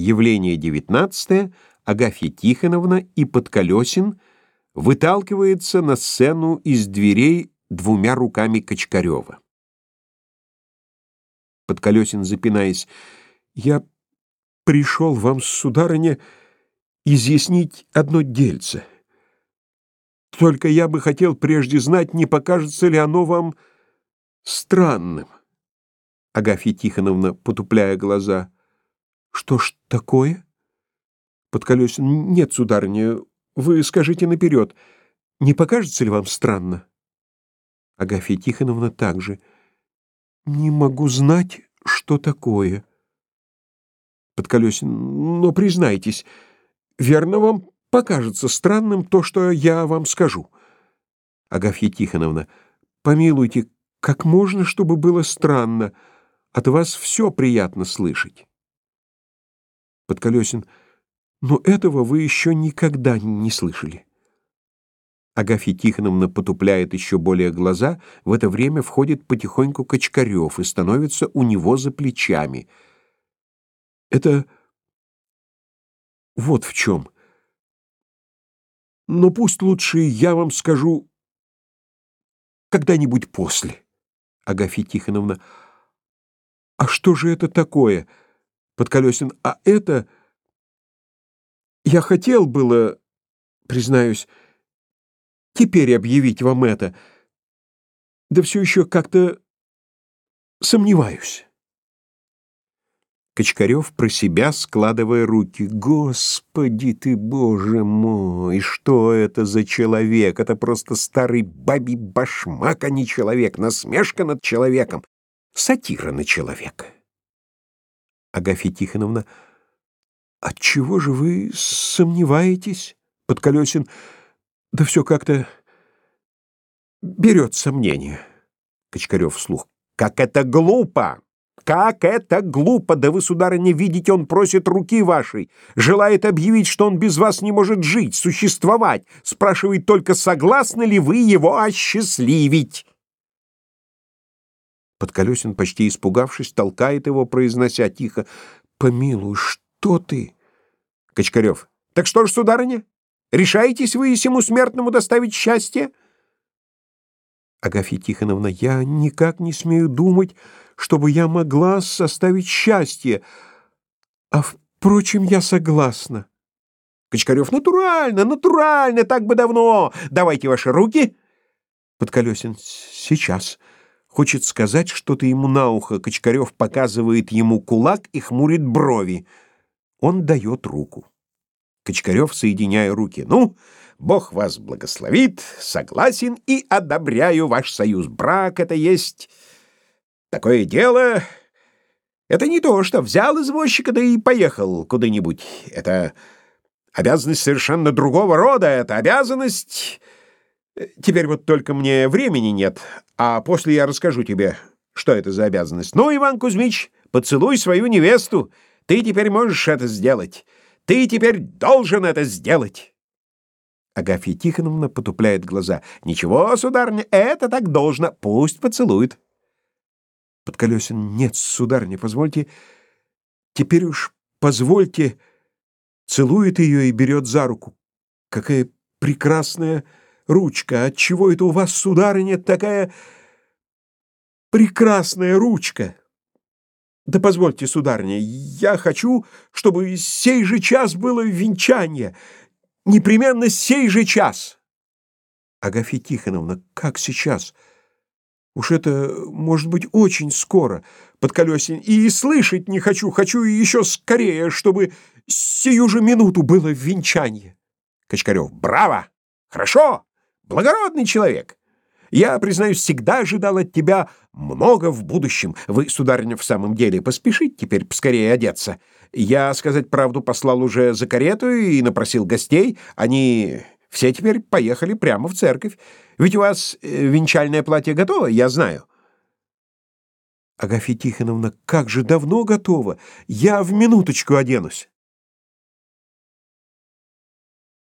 Явление девятнадцатое. Агафья Тихоновна и Подколесин выталкивается на сцену из дверей двумя руками Качкарева. Подколесин, запинаясь, «Я пришел вам, сударыня, изъяснить одно дельце. Только я бы хотел прежде знать, не покажется ли оно вам странным». Агафья Тихоновна, потупляя глаза, «Что ж такое?» Подколесин. Нет, сударыня, вы скажите наперед, не покажется ли вам странно? Агафья Тихоновна также. Не могу знать, что такое. Подколесин. Но признайтесь, верно вам покажется странным то, что я вам скажу. Агафья Тихоновна. Помилуйте, как можно, чтобы было странно? От вас все приятно слышать. Подколесин. Но этого вы еще никогда не слышали. Агафья Тихоновна потупляет еще более глаза, в это время входит потихоньку Качкарев и становится у него за плечами. Это вот в чем. Но пусть лучше я вам скажу когда-нибудь после. Агафья Тихоновна. А что же это такое? Подколесин. А это... Я хотел было, признаюсь, теперь объявить вам это, да все еще как-то сомневаюсь. Качкарев про себя, складывая руки. «Господи ты, боже мой! Что это за человек? Это просто старый бабий башмак, а не человек. Насмешка над человеком. Сатира на человека». Агафья Тихоновна «Отчего же вы сомневаетесь?» Подколесин. «Да все как-то берет сомнение». Кочкарев вслух. «Как это глупо! Как это глупо! Да вы, сударыня, видите, он просит руки вашей, желает объявить, что он без вас не может жить, существовать, спрашивает только, согласны ли вы его осчастливить». Подколесин, почти испугавшись, толкает его, произнося тихо, «Помилуй, что?» «Кто ты?» Качкарев. «Так что ж, сударыня, решаетесь вы всему смертному доставить счастье?» Агафья Тихоновна, я никак не смею думать, чтобы я могла составить счастье. А, впрочем, я согласна. Качкарев, натурально, натурально, так бы давно. Давайте ваши руки. Подколесин, сейчас. Хочет сказать что-то ему на ухо. Качкарев показывает ему кулак и хмурит брови. Он дает руку. Кочкарев, соединяя руки. «Ну, Бог вас благословит, согласен и одобряю ваш союз. Брак — это есть такое дело. Это не то, что взял извозчика, да и поехал куда-нибудь. Это обязанность совершенно другого рода. Это обязанность... Теперь вот только мне времени нет, а после я расскажу тебе, что это за обязанность. Ну, Иван Кузьмич, поцелуй свою невесту». Ты теперь можешь это сделать. Ты теперь должен это сделать. Агафья Тихоновна потупляет глаза. Ничего, сударыня, это так должно. Пусть поцелует. Подколесин. Нет, сударыня, позвольте. Теперь уж позвольте. Целует ее и берет за руку. Какая прекрасная ручка. Отчего это у вас, сударыня, такая прекрасная ручка? Да позвольте, сударыня, я хочу, чтобы сей же час было венчание. Непременно сей же час. Агафья Тихоновна, как сейчас? Уж это, может быть, очень скоро. Под колесин. И слышать не хочу, хочу еще скорее, чтобы сию же минуту было венчание. Качкарев, браво! Хорошо! Благородный человек! Я, признаюсь, всегда ожидал от тебя много в будущем. Вы, сударыня, в самом деле поспешите теперь поскорее одеться. Я, сказать правду, послал уже за карету и напросил гостей. Они все теперь поехали прямо в церковь. Ведь у вас э, венчальное платье готово, я знаю. Агафья Тихоновна, как же давно готово. Я в минуточку оденусь.